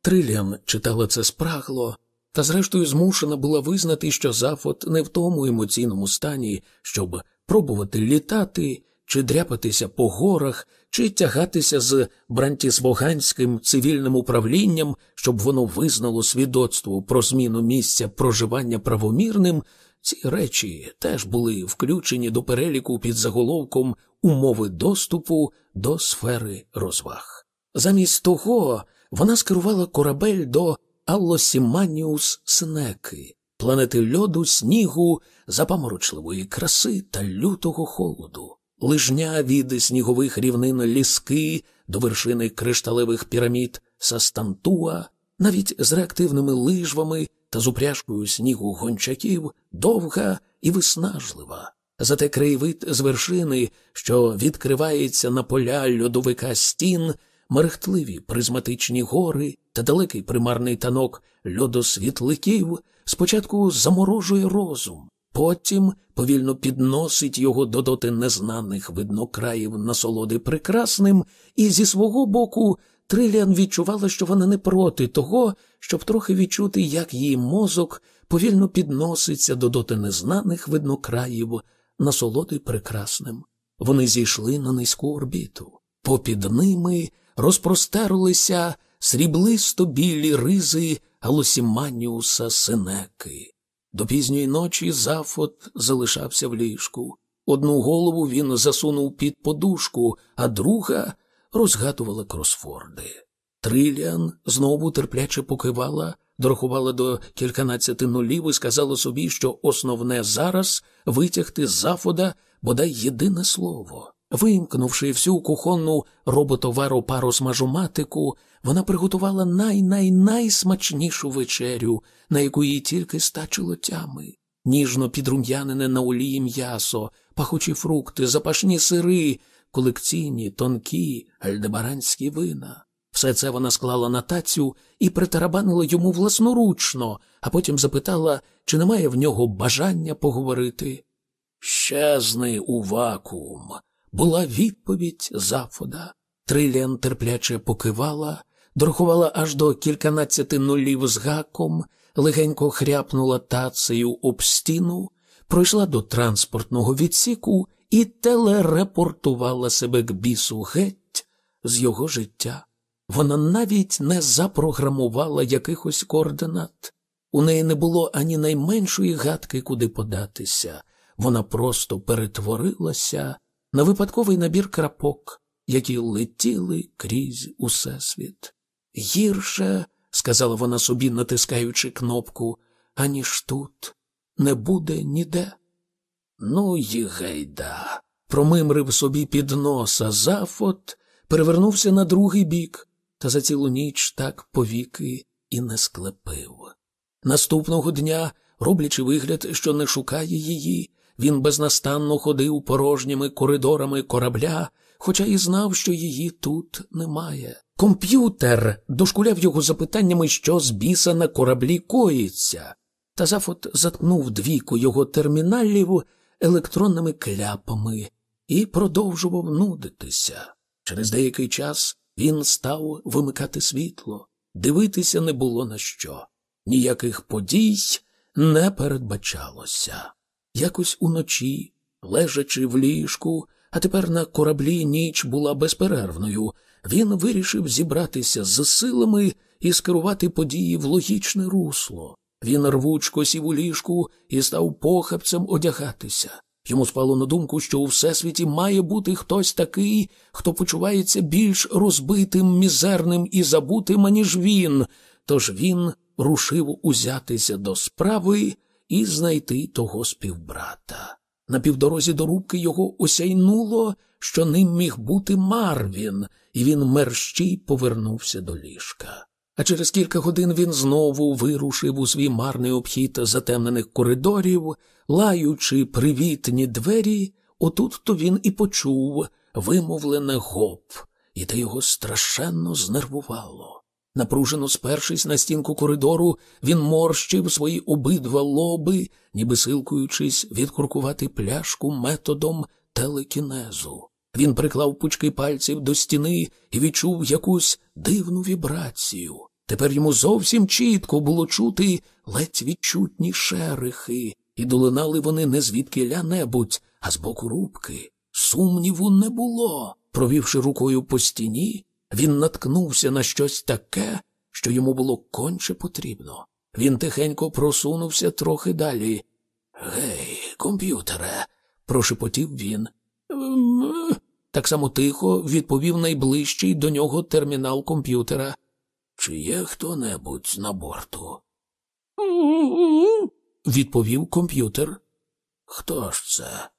Триліан читала це спрагло, та зрештою змушена була визнати, що Зафот не в тому емоційному стані, щоб пробувати літати чи дряпатися по горах, чи тягатися з брантісвоганським цивільним управлінням, щоб воно визнало свідоцтво про зміну місця проживання правомірним, ці речі теж були включені до переліку під заголовком умови доступу до сфери розваг. Замість того вона скерувала корабель до Аллосіманіус Снеки, планети льоду, снігу, запаморочливої краси та лютого холоду лижня від снігових рівнин ліски до вершини кришталевих пірамід Састантуа, навіть з реактивними лижвами та з упряжкою снігу гончаків довга і виснажлива. Зате краєвид з вершини, що відкривається на поля льодовика стін, мерехтливі призматичні гори та далекий примарний танок льодосвітликів, спочатку заморожує розум, Потім повільно підносить його до доти незнаних виднокраїв насолоди прекрасним, і зі свого боку Триліан відчувала, що вона не проти того, щоб трохи відчути, як її мозок повільно підноситься до доти незнаних виднокраїв насолоди прекрасним. Вони зійшли на низьку орбіту. Попід ними розпростерлися сріблисто білі ризи Галосіманіуса Синеки. До пізньої ночі Зафот залишався в ліжку. Одну голову він засунув під подушку, а друга розгадувала кросфорди. Триліан знову терпляче покивала, дорахувала до кільканадцяти нулів і сказала собі, що основне зараз витягти з зафода бодай єдине слово. Вимкнувши всю кухонну роботовару паросмажоматику, вона приготувала най-най-найсмачнішу вечерю, на яку їй тільки стачило тями. Ніжно підрум'янене на олії м'ясо, пахучі фрукти, запашні сири, колекційні, тонкі, альдебаранські вина. Все це вона склала на тацю і притарабанила йому власноручно, а потім запитала, чи немає в нього бажання поговорити. Щезни у вакуум, була відповідь Зафода. Триліан терпляче покивала, дорахувала аж до кільканадцяти нулів з гаком, легенько хряпнула тацею об стіну, пройшла до транспортного відсіку і телерепортувала себе к бісу геть з його життя. Вона навіть не запрограмувала якихось координат. У неї не було ані найменшої гадки, куди податися. Вона просто перетворилася на випадковий набір крапок, які летіли крізь усесвіт. Гірше, сказала вона собі, натискаючи кнопку, аніж тут не буде ніде. Ну, й гайда. Промимрив собі під носа зафот, перевернувся на другий бік та за цілу ніч так повіки і не склепив. Наступного дня, роблячи вигляд, що не шукає її, він безнастанно ходив порожніми коридорами корабля, хоча і знав, що її тут немає. Комп'ютер дошкуляв його запитаннями, що з біса на кораблі коїться, та Зафот заткнув двійку його терміналів електронними кляпами і продовжував нудитися. Через деякий час він став вимикати світло, дивитися не було на що, ніяких подій не передбачалося. Якось уночі Лежачи в ліжку, а тепер на кораблі ніч була безперервною, він вирішив зібратися з силами і скерувати події в логічне русло. Він рвучко сів у ліжку і став похапцем одягатися. Йому спало на думку, що у всесвіті має бути хтось такий, хто почувається більш розбитим, мізерним і забутим, аніж він. Тож він рушив узятися до справи і знайти того співбрата. На півдорозі до рубки його осяйнуло, що ним міг бути Марвін, і він мерщій повернувся до ліжка. А через кілька годин він знову вирушив у свій марний обхід затемнених коридорів, лаючи привітні двері, отут то він і почув вимовлене гоп, і те його страшенно знервувало. Напружено спершись на стінку коридору, він морщив свої обидва лоби, ніби силкуючись відкуркувати пляшку методом телекінезу. Він приклав пучки пальців до стіни і відчув якусь дивну вібрацію. Тепер йому зовсім чітко було чути ледь відчутні шерихи, і долинали вони не звідки ля-небудь, а з боку рубки. Сумніву не було. Провівши рукою по стіні, він наткнувся на щось таке, що йому було конче потрібно. Він тихенько просунувся трохи далі. Гей, комп'ютере, прошепотів він. Так само тихо відповів найближчий до нього термінал комп'ютера. Чи є хто небудь на борту? Відповів комп'ютер. Хто ж це?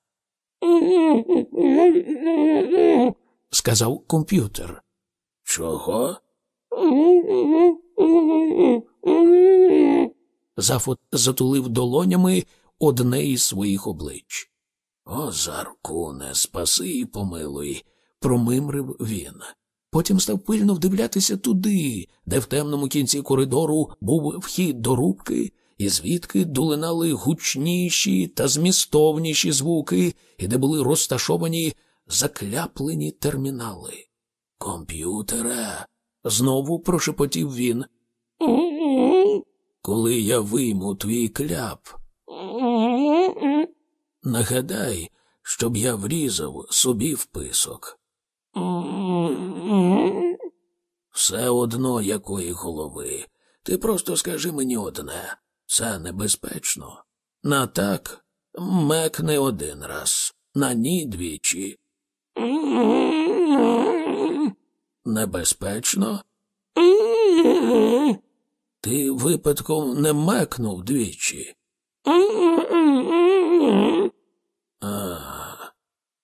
Сказав комп'ютер. Чого? Зафот затулив долонями одне із своїх облич. О, Заркуне, спаси і помилуй, промимрив він. Потім став пильно вдивлятися туди, де в темному кінці коридору був вхід до рубки, і звідки долинали гучніші та змістовніші звуки, і де були розташовані закляплені термінали. Комп'ютере, знову прошепотів він. Коли я вийму твій кляп. Нагадай, щоб я врізав собі вписок. Все одно якої голови. Ти просто скажи мені одне це небезпечно. На так мек не один раз, на ні двічі. Небезпечно? Ти випадком не мекнув двічі. А.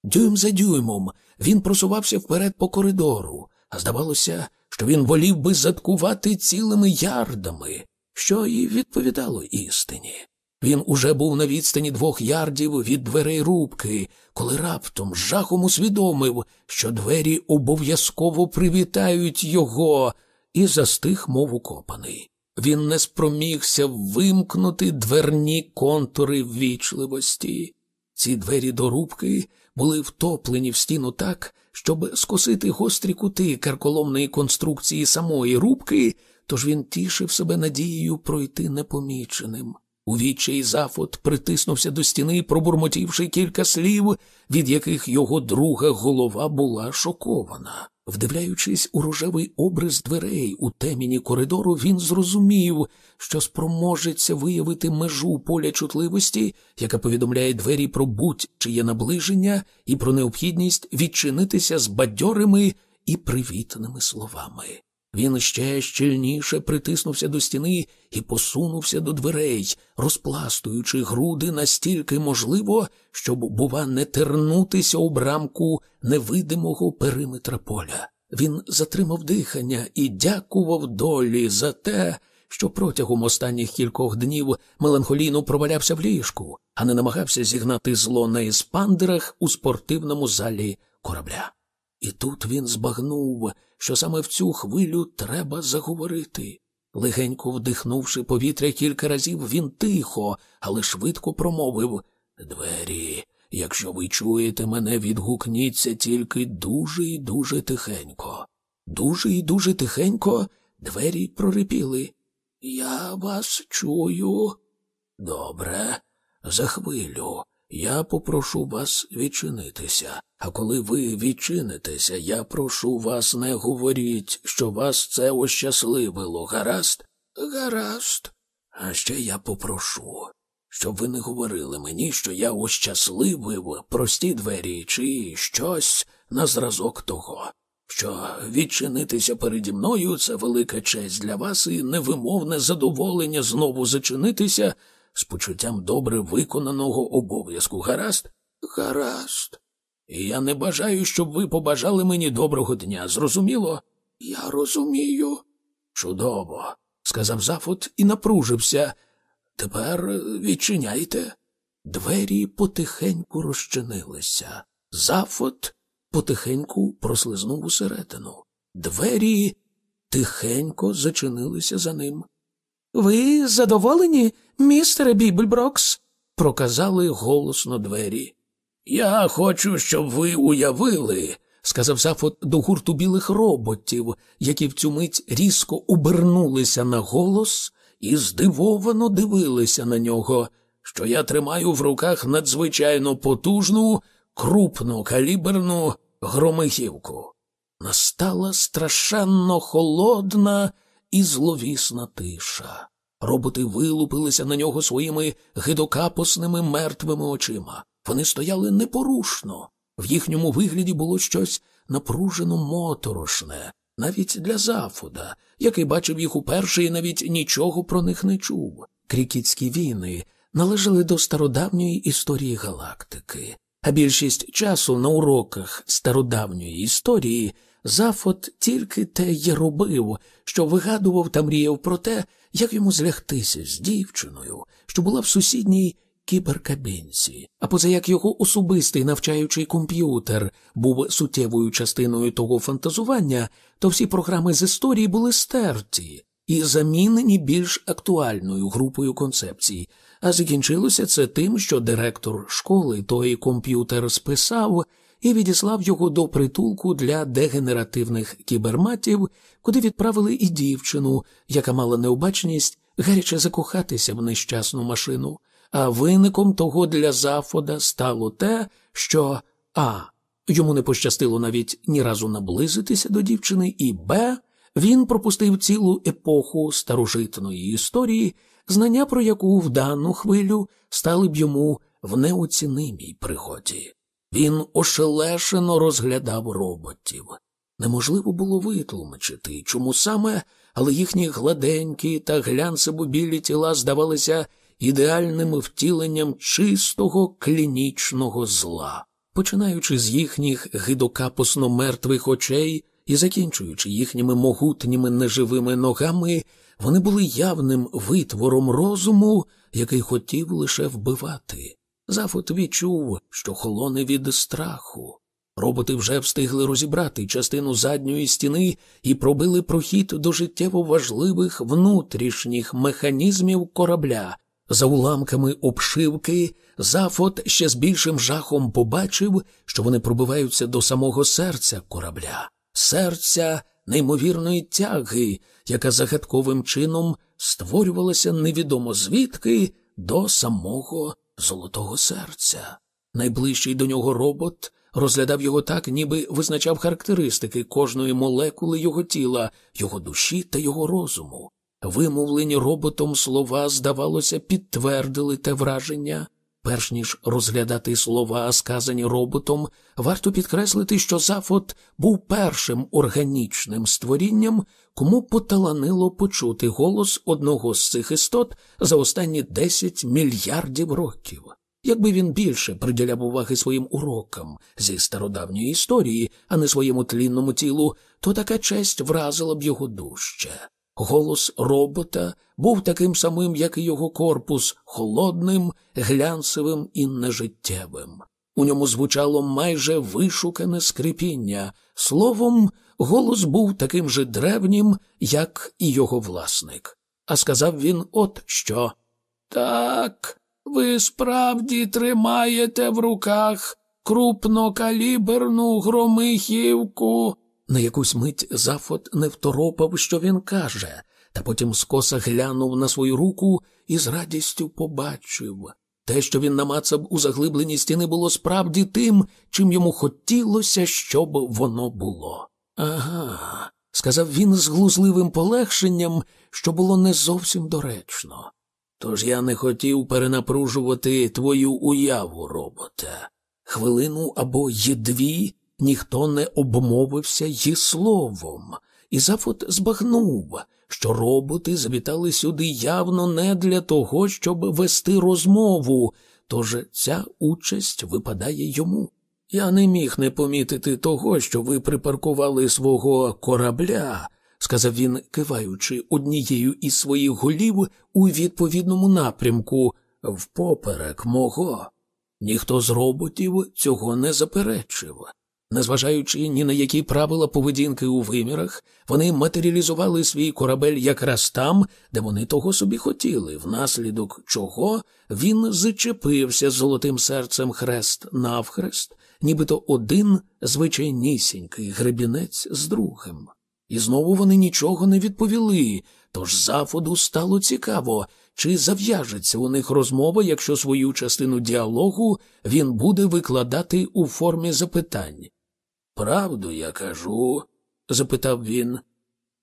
Дюйм за дюймом він просувався вперед по коридору, а здавалося, що він волів би заткувати цілими ярдами, що і відповідало істині. Він уже був на відстані двох ярдів від дверей рубки, коли раптом з жахом усвідомив, що двері обов'язково привітають його, і застиг, мов укопаний. Він не спромігся вимкнути дверні контури ввічливості. Ці двері до рубки були втоплені в стіну так, щоб скосити гострі кути карколомної конструкції самої рубки, тож він тішив себе надією пройти непоміченим. У відчай Зафот притиснувся до стіни, пробурмотівши кілька слів, від яких його друга голова була шокована. Вдивляючись у рожевий образ дверей у теміні коридору, він зрозумів, що спроможеться виявити межу поля чутливості, яка повідомляє двері про будь-чиє наближення і про необхідність відчинитися з бадьорими і привітними словами. Він ще щільніше притиснувся до стіни і посунувся до дверей, розпластуючи груди настільки можливо, щоб, бува, не тернутися у брамку невидимого периметра поля. Він затримав дихання і дякував долі за те, що протягом останніх кількох днів меланхолійно провалявся в ліжку, а не намагався зігнати зло на еспандерах у спортивному залі корабля. І тут він збагнув, що саме в цю хвилю треба заговорити. Легенько вдихнувши повітря кілька разів, він тихо, але швидко промовив Двері, якщо ви чуєте мене, відгукніться тільки дуже і дуже тихенько. Дуже і дуже тихенько двері прорипіли. Я вас чую. Добре, за хвилю я попрошу вас відчинитися. А коли ви відчинитеся, я прошу вас не говоріть, що вас це ощасливило, гаразд? Гаразд. А ще я попрошу, щоб ви не говорили мені, що я ощасливив прості двері чи щось на зразок того, що відчинитися переді мною це велика честь для вас і невимовне задоволення знову зачинитися з почуттям добре виконаного обов'язку. Гаразд? Гаразд. І я не бажаю, щоб ви побажали мені доброго дня. Зрозуміло? Я розумію. Чудово, сказав Зафот і напружився. Тепер відчиняйте. Двері потихеньку розчинилися. Зафот потихеньку прослизнув усередину. Двері тихенько зачинилися за ним. Ви задоволені, містере Бібельброкс? проказали голосно двері. Я хочу, щоб ви уявили, сказав Зафот до гурту білих роботів, які в цю мить різко обернулися на голос і здивовано дивилися на нього, що я тримаю в руках надзвичайно потужну, крупну каліберну громихівку. Настала страшенно холодна і зловісна тиша. Роботи вилупилися на нього своїми гидокапосними мертвими очима. Вони стояли непорушно. В їхньому вигляді було щось напружено моторошне, навіть для Зафода, який бачив їх уперше і навіть нічого про них не чув. Крікітські війни належали до стародавньої історії галактики, а більшість часу на уроках стародавньої історії Зафот тільки те й робив, що вигадував та мріяв про те, як йому злягтися з дівчиною, що була в сусідній кіберкабінці, а поза як його особистий навчаючий комп'ютер був суттєвою частиною того фантазування, то всі програми з історії були стерті і замінені більш актуальною групою концепцій. А закінчилося це тим, що директор школи той комп'ютер списав і відіслав його до притулку для дегенеративних кіберматів, куди відправили і дівчину, яка мала необачність гаряче закохатися в нещасну машину. А виником того для Зафода стало те, що А. Йому не пощастило навіть ні разу наблизитися до дівчини, і Б. Він пропустив цілу епоху старожитної історії, знання про яку в дану хвилю стали б йому в неоцінимій пригоді. Він ошелешено розглядав роботів. Неможливо було витлумачити, чому саме, але їхні гладенькі та глянцево білі тіла здавалися ідеальним втіленням чистого клінічного зла, починаючи з їхніх гидокапосно мертвих очей і закінчуючи їхніми могутніми неживими ногами, вони були явним витвором розуму, який хотів лише вбивати. Зафот відчув, що холоне від страху. Роботи вже встигли розібрати частину задньої стіни і пробили прохід до життєво важливих внутрішніх механізмів корабля. За уламками обшивки Зафот ще з більшим жахом побачив, що вони пробиваються до самого серця корабля, серця неймовірної тяги, яка загадковим чином створювалася невідомо звідки до самого золотого серця. Найближчий до нього робот розглядав його так, ніби визначав характеристики кожної молекули його тіла, його душі та його розуму. Вимовлені роботом слова, здавалося, підтвердили те враження. Перш ніж розглядати слова, сказані роботом, варто підкреслити, що Зафот був першим органічним створінням, кому поталанило почути голос одного з цих істот за останні 10 мільярдів років. Якби він більше приділяв уваги своїм урокам зі стародавньої історії, а не своєму тлінному тілу, то така честь вразила б його дужче. Голос робота був таким самим, як і його корпус, холодним, глянцевим і нежиттєвим. У ньому звучало майже вишукане скрипіння. Словом, голос був таким же древнім, як і його власник. А сказав він от що. Так, ви справді тримаєте в руках крупнокаліберну громихівку. На якусь мить Зафот не второпав, що він каже, та потім скоса глянув на свою руку і з радістю побачив Те, що він намацав у заглибленні стіни, було справді тим, чим йому хотілося, щоб воно було. Ага, сказав він з глузливим полегшенням, що було не зовсім доречно. Тож я не хотів перенапружувати твою уяву, робота. Хвилину або й дві ніхто не обмовився й словом, і Зафот збагнув, що роботи завітали сюди явно не для того, щоб вести розмову, тож ця участь випадає йому. Я не міг не помітити того, що ви припаркували свого корабля, сказав він, киваючи однією із своїх голів у відповідному напрямку, впоперек мого. Ніхто з роботів цього не заперечив. Незважаючи ні на які правила поведінки у вимірах, вони матеріалізували свій корабель якраз там, де вони того собі хотіли, внаслідок чого він зачепився золотим серцем хрест навхрест, нібито один звичайнісінький гребінець з другим. І знову вони нічого не відповіли, тож зафоду стало цікаво, чи зав'яжеться у них розмова, якщо свою частину діалогу він буде викладати у формі запитань. Правду я кажу? запитав він.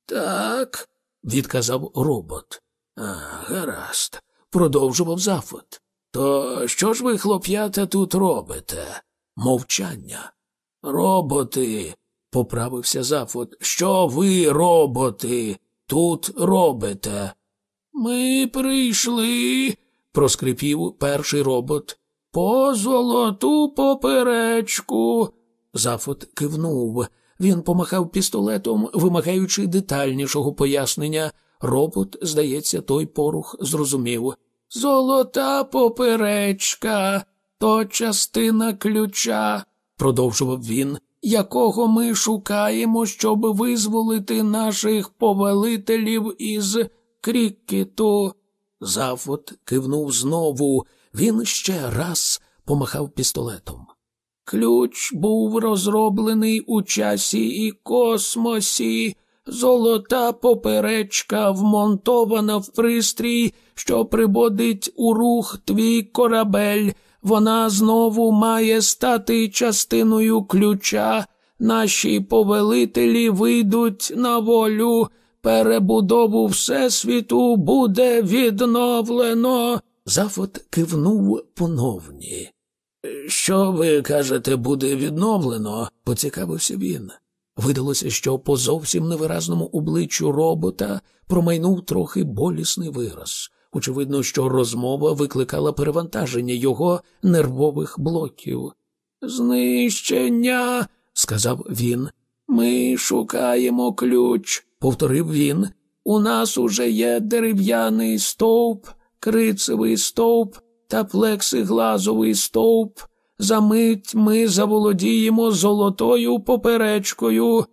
Так, відказав робот. А, гаразд, продовжував зафот. То що ж ви, хлоп'ята, тут робите? Мовчання. Роботи, поправився зафот. Що ви, роботи, тут робите? Ми прийшли, проскрипів перший робот. По золоту поперечку. Зафот кивнув. Він помахав пістолетом, вимагаючи детальнішого пояснення. Робот, здається, той порух зрозумів. Золота поперечка, то частина ключа, продовжував він, якого ми шукаємо, щоб визволити наших повелителів із крікету. Зафот кивнув знову. Він ще раз помахав пістолетом. Ключ був розроблений у часі і космосі, золота поперечка вмонтована в пристрій, що приводить у рух твій корабель. Вона знову має стати частиною ключа. Наші повелителі вийдуть на волю. Перебудову Всесвіту буде відновлено. Зафот кивнув поновні. Що ви кажете, буде відновлено? поцікавився він. Видалося, що по зовсім невиразному обличчю робота промайнув трохи болісний вираз. Очевидно, що розмова викликала перевантаження його нервових блоків. Знищення, сказав він. Ми шукаємо ключ, повторив він. У нас уже є дерев'яний стовп, крицевий стовп та плексиглазовий стовп. За мить ми заволодіємо золотою поперечкою.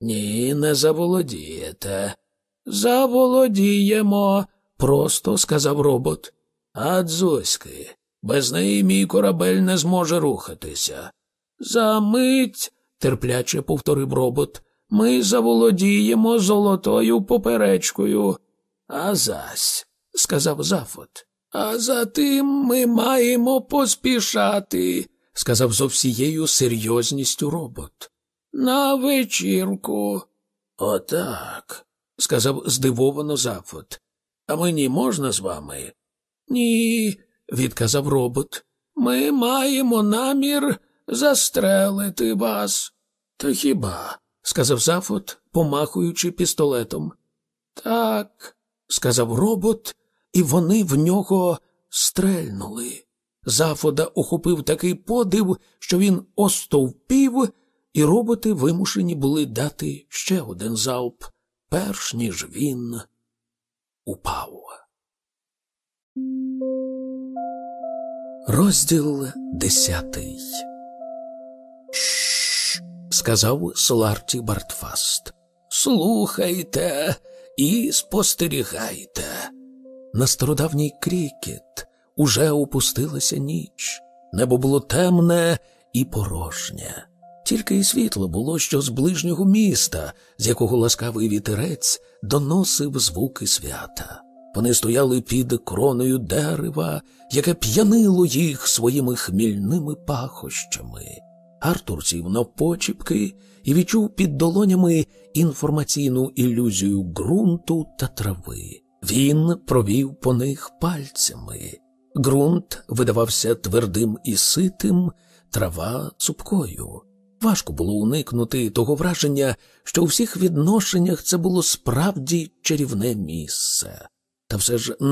Ні, не заволодієте. Заволодіємо, просто сказав робот. А дзоськи, без неї мій корабель не зможе рухатися. За мить, терпляче повторив робот, ми заволодіємо золотою поперечкою. А зась, сказав Зафот. А за тим ми маємо поспішати, сказав зо всією серйозністю робот. На вечірку. Отак, сказав здивовано Зафот. А мені можна з вами? Ні, відказав робот. Ми маємо намір застрелити вас. Та хіба? сказав Зафот, помахуючи пістолетом. Так, сказав робот і вони в нього стрельнули. Зафода охопив такий подив, що він остовпів, і роботи вимушені були дати ще один залп, перш ніж він упав. Розділ десятий. Сказав Сларті Бартфаст. Слухайте і спостерігайте. На стародавній крікет уже опустилася ніч, небо було темне і порожнє. Тільки й світло було, що з ближнього міста, з якого ласкавий вітерець доносив звуки свята. Вони стояли під кроною дерева, яке п'янило їх своїми хмільними пахощами. Артур сів навпочіпки і відчув під долонями інформаційну ілюзію ґрунту та трави. Він провів по них пальцями. Ґрунт видавався твердим і ситим, трава цупкою. Важко було уникнути того враження, що у всіх відношеннях це було справді чарівне місце. Та все ж